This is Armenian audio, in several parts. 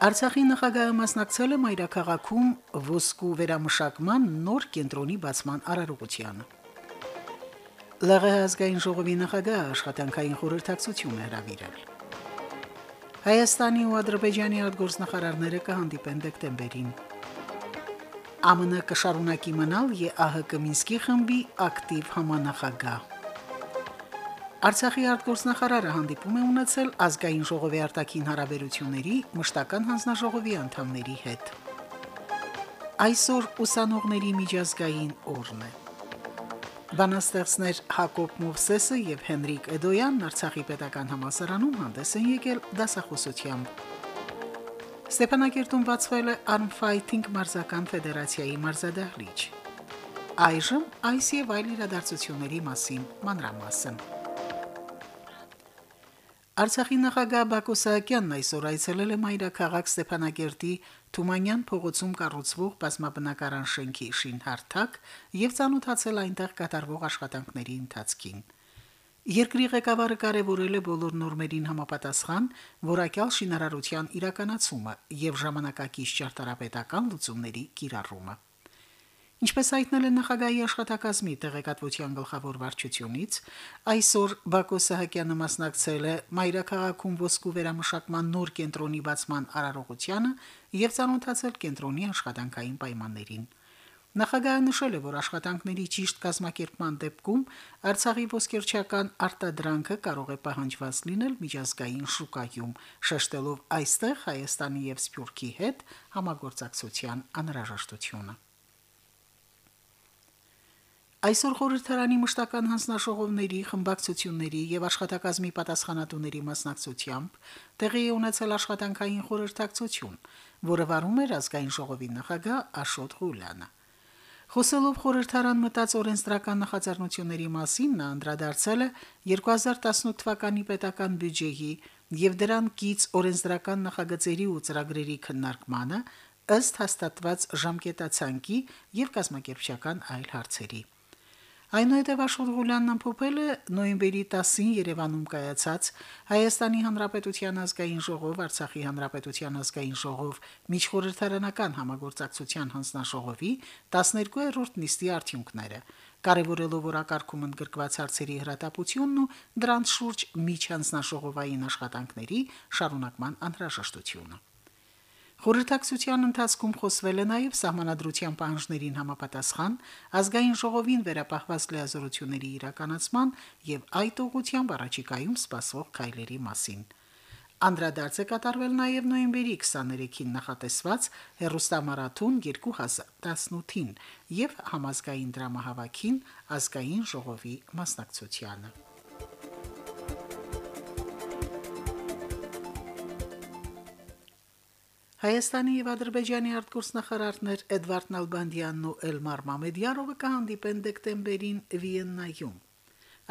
Արցախի նախագահը մասնակցել է Մայրաքաղաքում ոսկու վերամշակման նոր կենտրոնի բացման արարողությանը։ ԼՂՀ ազգային ժողովի նախագահը աշխատանքային խորհրդակցություն է հրավիրել։ Հայաստանի ու Ադրբեջանի արտգործնախարարները կհանդիպեն դեկտեմբերին։ ԱՄՆ կշարունակի մնալ ԵԱՀԿ Մինսկի խմբի ակտիվ համանախագահ։ Արցախի արտգործնախարարը հանդիպում է ունեցել ազգային ժողովի արտաքին հարաբերությունների մշտական հանձնաժողովի անդամների հետ։ Այսօր ուսանողների միջազգային օրն է։ Բանաստեղծներ Հակոբ Մովսեսը եւ Հենրիկ Էդոյանն Արցախի պետական համալսարանում հանդես են եկել դասախոսությամբ։ Ստեփանակերտում բացվել է Arm Fighting մարզական ֆեդերացիայի մարզադահլիճ։ Այժմ այս եւ այլ իրադարձությունների մասին մանրամասն։ Արցախի նախագահ Բակո Սահակյանն այսօր այցելել է Մայրաքաղաք Ստեփանագերտի Թումանյան փողոցում կառուցվող բազմաբնակարան շենքի շինհարթակ եւ ցանոթացել այնտեղ կատարվող աշխատանքների ընթացքին։ Երկրի ղեկավարը կարևորել է բոլոր նորմերին համապատասխան որակյալ շինարարության իրականացումը եւ ժամանակակից ճարտարապետական լուծումների կիրառումը։ Ինչպես հայտնել է նախագահի աշխատակազմի տեղեկատվության գլխավոր վարչությունից, այսօր Բակո Սահակյանը մասնակցել է Մայրաքաղաքում ոսկու վերամշակման նոր կենտրոնի բացման արարողությանը եւ ցանոթացել կենտրոնի աշխատանքային պայմաններին։ Նախագահը նշել է, որ աշխատանքների ճիշտ կազմակերպման դեպքում Արցախի ոսկերչական արտադրանքը կարող է պահանջված լինել միջազգային շուկայում, շեշտելով այստեղ Հայաստանի եւ Սփյուռքի հետ համագործակցության անհրաժեշտությունը։ Այսօր խորհրդարանի մշտական հանձնաշողովների, խմբակցությունների եւ աշխատակազմի պատասխանատուների մասնակցությամբ տեղի ունեցել աշխատանքային խորհրդակցություն, որը վարում էր ազգային ժողովի նախագահ Աշոտ Ղուլյանը։ Խոսելով խորհրդարան մտած օրենսդրական նախաձեռնությունների մասին նա անդրադարձել է 2018 թվականի պետական բյուջեի եւ դրան կից օրենսդրական նախագծերի ու ծրագրերի քննարկմանը ըստ հաստատված ժամկետացանկի եւ կազմակերպչական այլ հարցերի։ Այնուհետև Աշոտ Ղուլյանն ամփոփել է նոյեմբերի 10-ին Երևանում կայացած Հայաստանի Հանրապետության ազգային ժողով, Արցախի Հանրապետության ազգային ժողով միջխորհրդարանական համագործակցության հանձնաժողովի 12-րդ նիստի արդյունքները, կարևորելով օրակարգում ընդգրկված հարցերի հրատապությունն ու դրանց շուրջ միջանձնաժողովային աշխատանքների շարունակման անհրաժեշտությունը։ Խորհրդակցության ընթացքում խոսվել է նաև սահմանադրության պահանջներին համապատասխան ազգային ժողովին վերապահված լիազորությունների իրականացման եւ այդ ուղղությամբ առաջիկայում սպասվող քայլերի մասին։ Անդրադարձ է կատարվել նաև նոյեմբերի 23-ին նախատեսված հերոստամարաթոն 2018-ին եւ համազգային դրամահավաքին ազգային ժողովի մասնակցությանը։ Հայաստանի եւ Ադրբեջանի արտգործնախարարներ Էդվարդ Նալբանդյանն ու Էլմար Մամեդյարովը կհանդիպեն դեկտեմբերին Վիեննայում։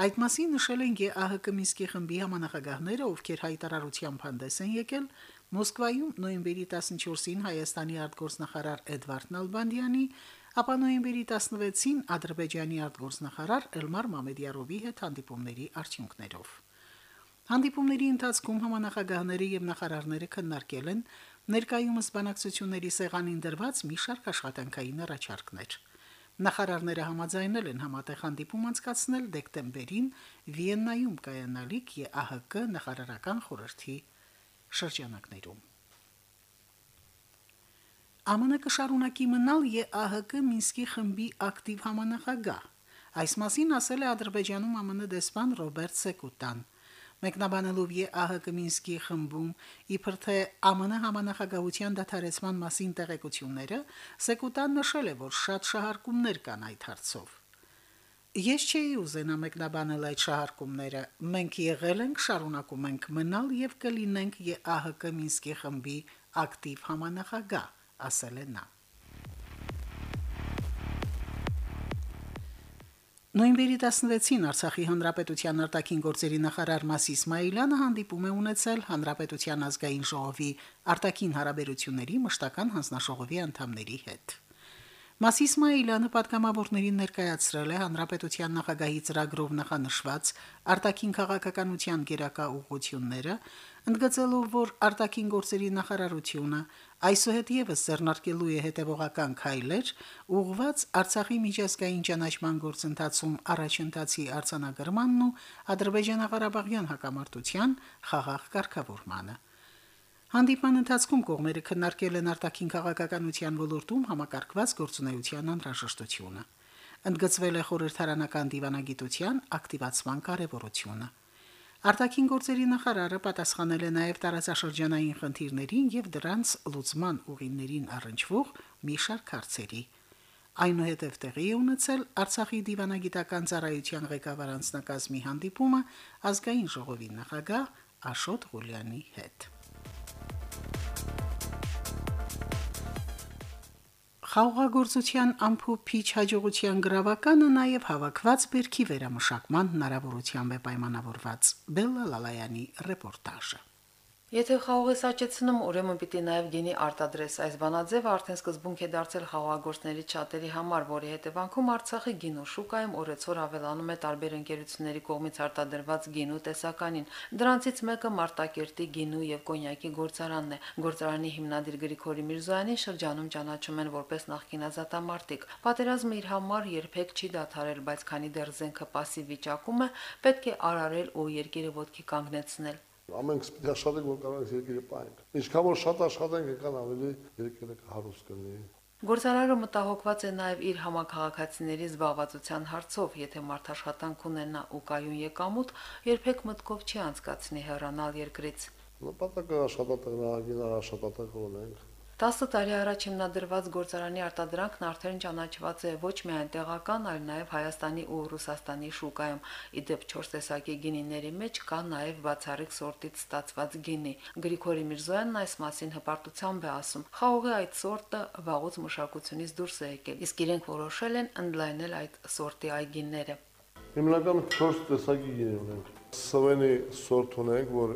Այդ մասին նշել են ԵԱՀԿ Մինսկի խմբի համանախագահները, ովքեր հայտարարությամբ հանդես են եկել Մոսկվայում նոյեմբերի 14-ին Հայաստանի արտգործնախարար Էդվարդ Նալբանդյանի, ապա նոյեմբերի 16-ին Ադրբեջանի արտգործնախարար Էլմար Մամեդյարովի հետ հանդիպումների արդյունքներով։ Հանդիպումների ընթացքում համանախագահները եւ նախարարները քննարկել են ներկայումս բանակցությունների սեղանին դրված մի շարք աշխատանքային առաջարկներ։ Նախարարները համաձայնել են համատեղ հանդիպում անցկացնել դեկտեմբերին Վիեննայում կայանալիք ԵԱՀԿ նախարարական խորհրդի շրջանակներում։ ԱՄՆ կշարունակի մնալ ԵԱՀԿ Մինսկի խմբի ակտիվ համանախագահ։ Այս մասին ասել է Ադրբեջանում ԱՄՆ դեսպան Ռոբերտ Սեկուտան։ Մեկնաբանելով ԵԱՀԿ Մինսկի խմբում իբր թե ԱՄՆ համանախագահության դադարեցման մասին տեղեկությունները, Սեկուտան նշել է, որ շատ շահարկումներ կան այդ հարցով։ Ես չէի ուզենա մեկնաբանել այդ շահարկումները։ Մենք եղել ենք, շարունակում ենք մնալ եւ կլինենք ԵԱՀԿ Մինսկի խմբի ակտիվ համանախագահ, ասել է նա։ Նոյեմբերի 16-ին Արցախի հանրապետության արտաքին գործերի նախարար Մաս Իսմայելյանը հանդիպում է ունեցել հանրապետության ազգային ժողովի արտաքին հարաբերությունների մշտական հանձնաշողովի անդամների հետ։ Մաս Իսմայելյանը պատգամավորներին ներկայացրել է հանրապետության նախագահի ծրագրով նախանշված արտաքին քաղաքականության գերակա ուղղությունները, ընդգծելով, որ արտաքին գործերի նախարարությունը այսուհետ եւս ձեռնարկելու է հետևողական քայլեր ուղղված Արցախի միջազգային ճանաչման գործընթացում առաջընթացի արձանագրմանն ու Ադրբեջանա-Ղարաբաղյան հակամարտության խաղաղ կարգավորմանը։ Հանդիպման ընթացքում կողմերը քննարկել են արտաքին քաղաքականության ոլորտում համակարգված գործունեության անհրաժեշտությունը։ Ընդգծվել է խորհրդարանական դիվանագիտության ակտիվացման կարևորությունը։ Արտաքին գործերի նախարարը պատասխանել է նաև տարածաշրջանային խնդիրներին եւ դրանց լուծման ուղիներին առնչվող մի շարք հարցերի։ Այնուհետև տեղի է ունեցել Արցախի դիվանագիտական ծառայության ղեկավար անձնակազմի հանդիպումը ազգային ժողովի նախագահ Աշոտ Ղուլյանի հետ։ Խաղաղագործության ամփոփիչ հաջողության գրավականը նաև հավաքված բերքի վերամշակման հնարավորությամբ է պայմանավորված։ Բելլա Լալայանի ռեպորտաժը։ Եթե խաղողը սաճեցնում, ուրեմն պիտի նաև գինի արտադրես։ Այս բանաձևը արդեն սկզբունք է դարձել խաղողագործների չաթերի համար, որի հետևանքում Արցախի գինու շուկայում օրեցօր ավելանում է տարբեր ընկերությունների կողմից արտադրված գինու տեսականին։ Դրանցից մեկը Մարտակերտի գինու եւ կոնյակի գործարանն է։ Գործարանի հիմնադիր Գրիգորի Միրզոյանին շրջանում ճանաչում են որպես նախկին ազատամարտիկ։ Պատերազմը իր համար երբեք չի դադարել, բայց քանի դեռ զենքը пассив վիճակում է, պետք է արարել ու երկիրը ոտքի կանգնեցնել։ Ամենքս պիտի աշխատենք, որ կարողանանք երկիրը պահենք։ Ինչքան որ շատ աշխատենք, այնքան ավելի երկիրը հարուստ կլինի։ Գործարարը մտահոգված է նաև իր համակարգացիների զբաղվածության հարցով, եթե մարդաշխատանք ունենա ու կայուն եկամուտ, երբեք մտքով չի անցկացնի հեռանալ երկրից։ Նպատակը աշխատատեղնագին աշխատատեղ ունենք 10 տարի առաջ հիմնադրված գործարանի արտադրանքն արդեն ճանաչված է ոչ միայն տեղական, այլ նաև Հայաստանի ու Ռուսաստանի շուկայում։ Իդեպ 4 տեսակի գինիների մեջ կա նաև բացառիկ սորտից ստացված գինի։ Գրիգորի Միրզոյանն այս մասին հպարտությամբ է ասում. «Խաղողի այդ սորտը վաղուց մշակությունից դուրս է եկել, իսկ իրենք որոշել են ընդլայնել այդ սորտի այգիները»։ Հիմնական 4 տեսակի գինի ունենք Սվենի սորտ ունենք, որ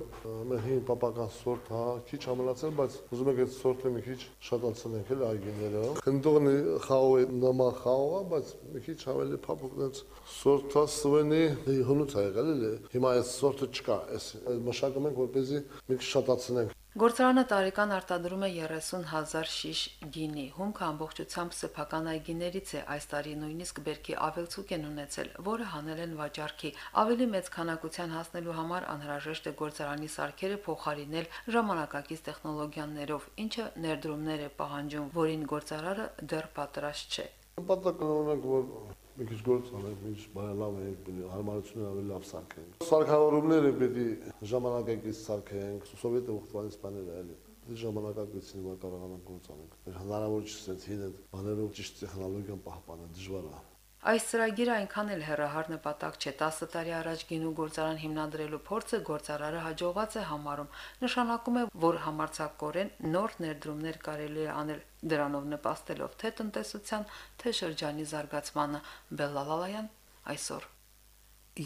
մեր հին պապական սորտ, հա, քիչ ամենացել, բայց ուզում եք այդ սորտը մի քիչ շատացնենք էլ այգիները։ Քնդողնի խաղողի նման խաղողա, բայց մի քիչ ավելի փափուկ դից սորտը Սվենի հունուց ա եղել էլի։ Հիմա այս սորտը չկա, այս մշակում ենք, որպեսզի մի քիչ շատացնենք։ Գործարանը տարեկան արտադրում է 30000 շիշ գինի։ Հումքը ամբողջությամբ սեփական այգիներից է, այս տարի նույնիսկ բերքի ավելցուկ են ունեցել, որը հանել են վաճառքի։ Ավելի մեծ քանակության հասնելու համար անհրաժեշտ է գործարանի սարքերը փոխարինել ժամանակակից տեխնոլոգիաներով, ինչը ներդրումներ է պահանջում, որին գործարարը դեռ պատրաստ չէ։ Նպատակը ունենք, որ մի քիչ գործ անենք, ինչ բարելավ ենք, հարմարությունը ավելի լավ սարքենք։ Սարքավորումները պետք է ժամանակակից սարքենք, սովետը ուխտվանից բաներ էլի։ Դե ժամանակակցին մա կարողանանք գործ անենք։ Հնարավոր չի sense հին բաներով ճիշտ տեխնոլոգիան պահպանել դժվար է։ Այս ծրագիրը այնքան էլ հերահար նպատակ չէ։ 10 տարի առաջ գինու գործարան հիմնադրելու փորձը գործարարը հաջողված է համարում։ Նշանակում է, որ համարցակորեն նոր ներդրումներ կարելի է անել դրանով նպաստելով թե տնտեսության, թե շրջանի զարգացմանը։ Բելլալալայան այսօր։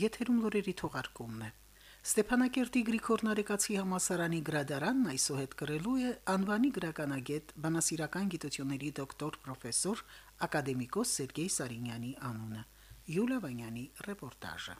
Եթերում լուրերի թողարկումն է։ Ստեփանակերտի Գրիգոր Նարեկացի համասարանի գրադարանն այսօհետ կրելու է անվանի գրականագետ, բանասիրական գիտությունների դոկտոր պրոֆեսոր ակադեմիկոս Սերգեյ Սարինյանի անունը։ Յուլիա Վանյանի ռեպորտաժը։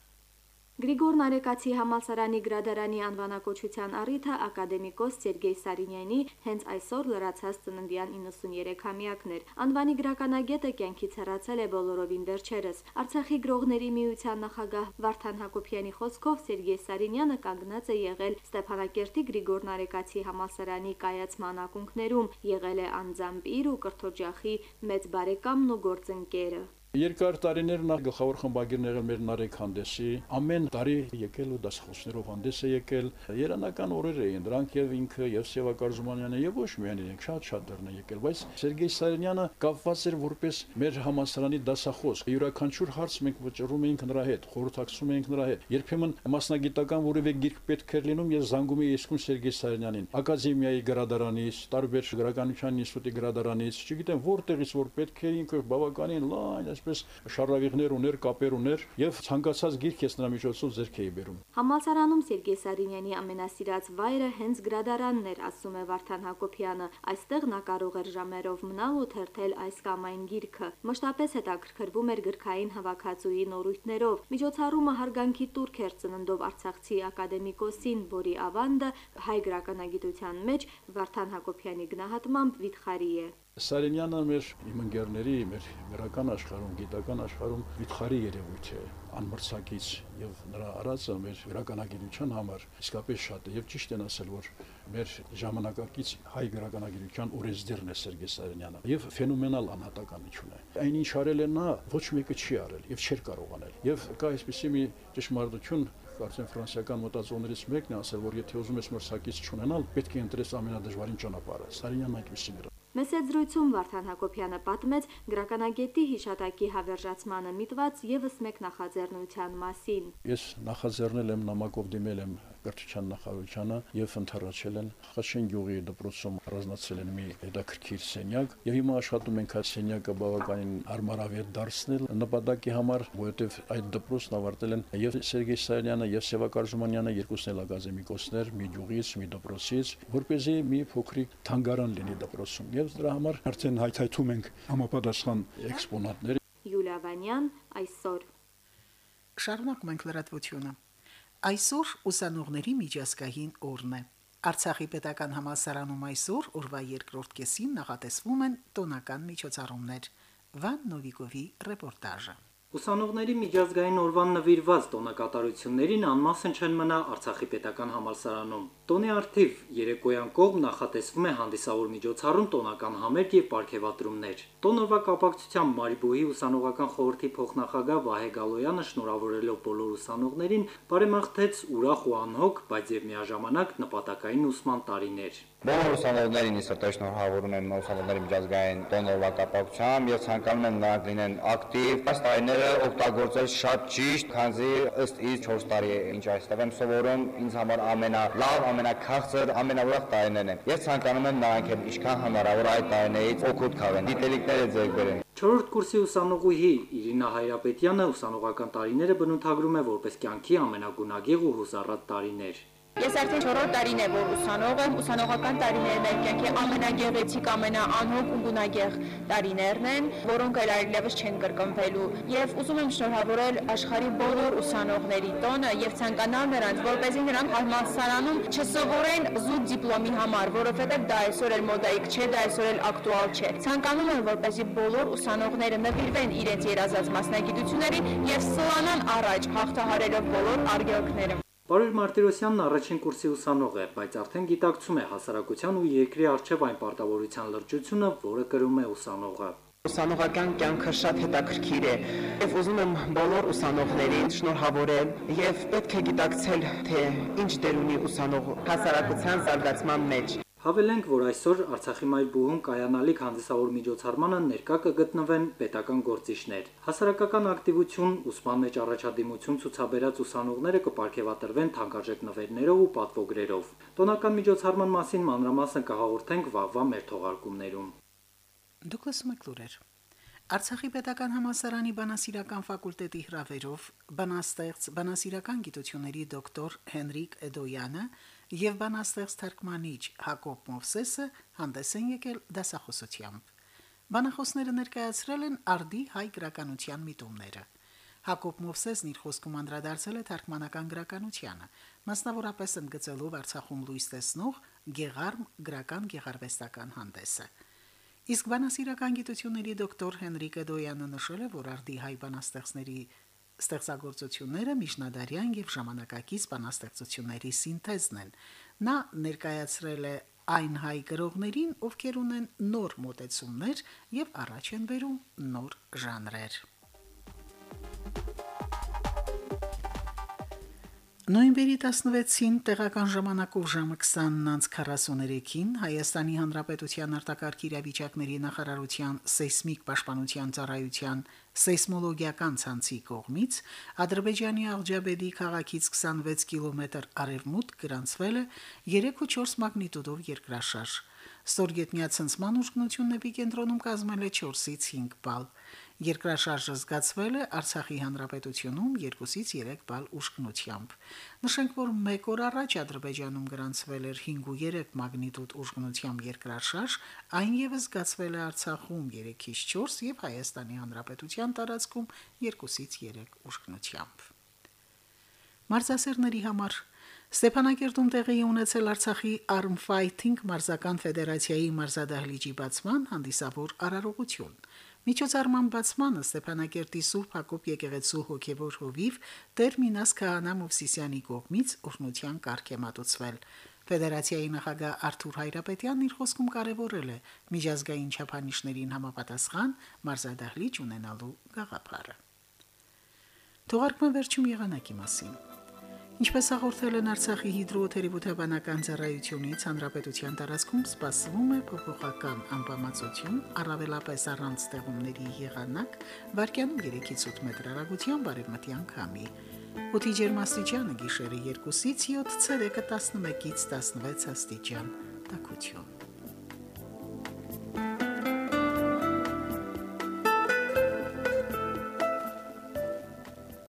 Գրիգոր Նարեկացի համալսարանի գրադարանի անվանակոչության առիթը ակադեմիկոս Սերգեյ Սարինյանի հենց այսօր լրացած ծննդյան 93-ամյակն էր։ Անվանի գրականագետը կյանքից հեռացել է բոլորովին վերջերս։ Արցախի գրողների միության նախագահ Վարդան Հակոբյանի խոսքով Սերգեյ Սարինյանը կանգնած է եղել Ստեփանակերտի Գրիգոր Նարեկացի համալսարանի կայացման ակունքներում, եղել է անձամբ իր ու կրթօջախի մեծ բարեկամն ու գործընկերը։ Երկար տարիներ նա գլխավոր խմբագիրն եղել մեր Նարեկ հանդեսի, ամեն տարի եկել ու դասախոսներով հանդես է եկել։ Երանական օրեր էին, դրանք եւ ինքը եւ Սևա Կարզումանյանը եւ ոչ միայն իրենք շատ-շատ դեռն է եկել, բայց Սերգեյ Սարյանյանը կապված էր որպես մեր համասարանի դասախոս։ Յուրաքանչյուր հարց մենք վճռում էինք նրա հետ, խորհրդակցում էինք նրա հետ։ Երբեմն մասնագիտական որևէ գիրք պետք էր լինում, ես զանգում էի իսկում Սերգեյ Սարյանին, ակադեմիայի գրադարանից, տարբեր գրականության ինստիտուտի գրադարանից, չգիտեմ որտեղից որ պետք է ինքը բավականին լայն այսպես շարավիղներ ուներ, կապեր ուներ եւ ցանկացած գիրք ես նրա միջոցով ձեռք էի բերում։ Համալսարանում Սերգեյ Սարինյանի ամենասիրած վայրը հենց գրադարանն էր, ասում է Վարդան Հակոբյանը։ Այստեղ նա կարող էր ժամերով մնալ ու թերթել այս կամ այն գիրքը։ Մշտապես հետաքրքրվում էր գրքային հավաքածուի նորույթներով։ Միջոցառումը հարգանքի տուրք էր ծննդով Արցախցի ակադեմիկոսին, որի ավանդը հայ գրականագիտության մեջ Վարդան Հակոբյանի գնահատմամբ վիթխարի է։ Սարինյանը մեր իմ ընկերների, մեր գրական աշխարհում, գիտական աշխարհում վիթխարի երևույթ է, անմրցակից եւ նրա արածը մեր գրականագիտության համար իսկապես շատ է եւ ճիշտ են ասել, որ մեր ժամանակակից հայ գրականագիտության օրենսդիրն է Սերգեյ Սարինյանը եւ ֆենոմենալ անհատականություն է։ Այն ինչ արել է նա, ոչ մեկը չի արել եւ չէր կարող անել։ Եվ կա այսպեսի մի ճշմարտություն կարծեմ ֆրանսիական մտածողներից մեկն է ասել, որ եթե ուզում ես մրցակից չունենալ, պետք է ընտրես ամենադժվարին ճանապարհը։ Սարինյանն այդպեսին էր։ Մեծ զրույցում Վարդան Հակոբյանը պատմեց գրականագետի հիշատակի հավերժացմանը միտված եւս մեկ նախաձեռնության մասին։ Ես նախաձեռնել եմ նամակով դիմել եմ կրթության նախարարությանը եւ ընթառաջել են Խաշեն գյուղի դպրոցում առանձնացել են մի հետաքրքիր սենյակ եւ հիմա աշխատում ենք այդ սենյակը բավականին հարմարավետ դարձնել նպատակի համար, որովհետեւ այդ դպրոցն ավարտել են եւ Սերգեյ Սարյանը եւ Սևակ Արզումանյանը երկուսն էլ ակադեմիկոսներ մի գյուղից, մի դպրոցից, որպեսզի մի փոքրիկ թանգարան լինի դպրոցում եւ դրա համար արդեն հայթայթում ենք համապատասխան էքսպոնատներ Յուլիա Վանյան այսօր Շարունակում ենք լրատվությունը։ Այսօր ուսանողների միջազգային օրն է։ Արցախի պետական համալսարանում այսօր օրվա երկրորդ կեսին նախատեսվում են տոնական միջոցառումներ։ Վան Նովիկովի ռեպորտաժը։ Ուսանողների միջազգային օրվան նվիրված տոնակատարություններին անմասն չեն մնա Արցախի պետական համալսարանում։ Տոնի արդիվ երեկոյան կողմ նախատեսվում է հանդիսավոր միջոցառում տոնական համերգ եւ ապարքեվատրումներ։ Տոնովա կապակցությամբ Մարիբոյի ուսանողական խորհրդի փոխնախագահ Վահե Գալոյանը շնորհավորելով բոլոր ուսանողներին բարեմաղթեց ուրախ ու անհոգ, բայց եւ միաժամանակ նպատակային ուսման տարիներ։ Բոլոր ուսանողներին իսրտե շնորհավորում եմ ուսանողների միջազգային տոնովա կապակցությամբ եւ ցանկանում եմ նրանք լինեն ակտիվ։ Այս տարիները օգտագործել շատ ճիշտ, քանզի ըստ իս 4 տարի ինչ այստեղ եմ սովորում, ինձ համար ամենալավ, ամենաքաղցր, ամենաուրախ տարիներն են։ Ես ցանկանում եմ նրանք էլ ինչքան հնարավոր այդ տարիներից օգուտ քաղեն, դիտելիքները ձեռք բերեն։ Չորրորդ կուրսի ուսանողուհի Իրինա Հայրապետյանը ուսանողական տարիները բնութագրում է որպես կյանքի ամենագունագեղ ու հուսառատ տարիներ։ Ես արդեն 4-րդ տարին է, որ ուսանող եմ, ուսանողական տարիներն են կյանքի ամենագեղեցիկ, ամենաանհոգ ու գունագեղ տարիներն են, որոնք էլ այլևս չեն կրկնվելու։ Եվ ուզում եմ շնորհավորել աշխարհի բոլոր ուսանողների տոնը եւ ցանկանալ նրանց, որպեսզի նրանք համալսարանում չսովորեն զուտ դիպլոմի համար, որովհետեւ դա այսօր էլ մոդայիկ չէ, դա այսօր էլ ակտուալ չէ։ Ցանկանում եմ, որպեսզի բոլոր ուսանողները նվիրվեն իրենց երազած մասնագիտություններին եւ սլանան առաջ, հաղթահարելով բոլոր արգելքները։ Պարոն Մարտիրոսյանն առաջին կուրսի ուսանող է, բայց արդեն գիտակցում է հասարակության ու երկրի արժև այն պարտավորության լրջությունը, որը կրում է ուսանողը։ Ուսանողական կյանքը շատ հետաքրքիր է եւ ուզում եմ բոլոր ուսանողներին շնորհավորել եւ պետք է գիտակցել թե ինչ դեր ունի ուսանող հասարակության զարգացման մեջ։ Հավելենք, որ այսօր Արցախի մայրբուհում կայանալիք հանդիսավոր միջոցառմանը ներկա կգտնվեն պետական գործիչներ։ Հասարակական ակտիվություն, ուսման մեջ առաջադիմություն ցուցաբերած ուսանողները կպարգևատրվեն թանկարժեք նվերներով ու պատվոգրերով։ Տոնական միջոցառման մասին մանրամասն կհաղորդենք վաղվա մեր թողարկումներում։ Դուք լսում եք լուրեր։ Արցախի պետական համալսարանի բանասիրական ֆակուլտետի հրավերով բանաստեղծ բանասիրական գիտությունների դոկտոր Հենրիկ Էդոյանը եւ բանաստեղծ թարգմանիչ Հակոբ Մովսեսը հանդես են եկել դասախոսությամբ։ Բանախոսները ներկայացրել են արդի հայ գրականության միտումները։ Հակոբ Մովսեսն իր խոսքում անդրադարձել է թարգմանական գրականությանը, մասնավորապես ընդգծելով Արցախում լույս տեսնող Գեղարմ գրական գեղարվեստական հանդեսը։ Իսկ բանասիրական գիտությունների դոկտոր Հենրիկե Դոյանը նշել է, որ արդի հայ բանաստեղծների ստեղծագործությունները միջնադարյան եւ ժամանակակից բանաստեղծությունների սինթեզն են։ Նա ներկայացրել է այն հայ գրողներին, ովքեր ունեն նոր մոտեցումներ եւ առաջ են բերում նոր ժանրեր։ Նոյեմբերի 16-ին տեղական ժամանակով ժամը 20:43-ին Հայաստանի Հանրապետության արտակարգ իրավիճակների նախարարության սեյսմիկ պաշտպանության ծառայության սեյսմոլոգիական ցանցի կողմից Ադրբեջանի Աղջաբեդի քաղաքից 26 կիլոմետր արևմուտք գրանցվել է 3.4 մագնիտուդով երկրաշարժ։ Ստորգետնյա ցնցման ուժգնությունն էպիկենտրոնում կազմել է 4-ից 5 բալ։ Երկրաշարժը զգացվել է Արցախի հանրապետությունում 2-ից 3 բալ ուժգնությամբ։ Նշենք, որ 1 օր առաջ Ադրբեջանում գրանցվել էր 5.3 մագնիտուդ ուժգնությամբ երկրաշարժ, այն եւս զգացվել է Արցախում 3-ից 4 եւ Հայաստանի հանրապետության տարածքում 2-ից 3 ուժգնությամբ։ Մարզասերների համար. Ստեփանակերտում տեղի ունեցել Արցախի Arm Fighting մարզական ֆեդերացիայի մարզադահլիճի բացման հանդիսավոր արարողություն։ Միջոցառման բացմանը Ստեփանակերտի Սուրբ Հակոբ եկեղեցու հոգևոր հովիվ Տեր Մինաս Քահանա Մովսիսյանի կողմից օրհնության կարգ է մատուցվել։ Ֆեդերացիայի նախագահ Արթուր Հայրապետյանն իր խոսքում կարևորել է միջազգային չափանիշներին համապատասխան մարզադահլիճ ունենալու գաղափարը։ Թողարկման վերջում եղանակի մասին։ Ինչպես հաղորդել են Արցախի հիդրոթերապևտաբանական ծառայությունից, հանրապետության տարածքում սպասվում է փոփոխական անբավարարություն, առավելապես առանց ստեղումների եղանակ, վարկյանում 3-ից 8 մետր հեռագությամբ բարեմտյան քամի։ Օդի ջերմաստիճանը գիշերը 2-ից 7, ցերեկը 11-ից 16 աստիճան։ Տակություն։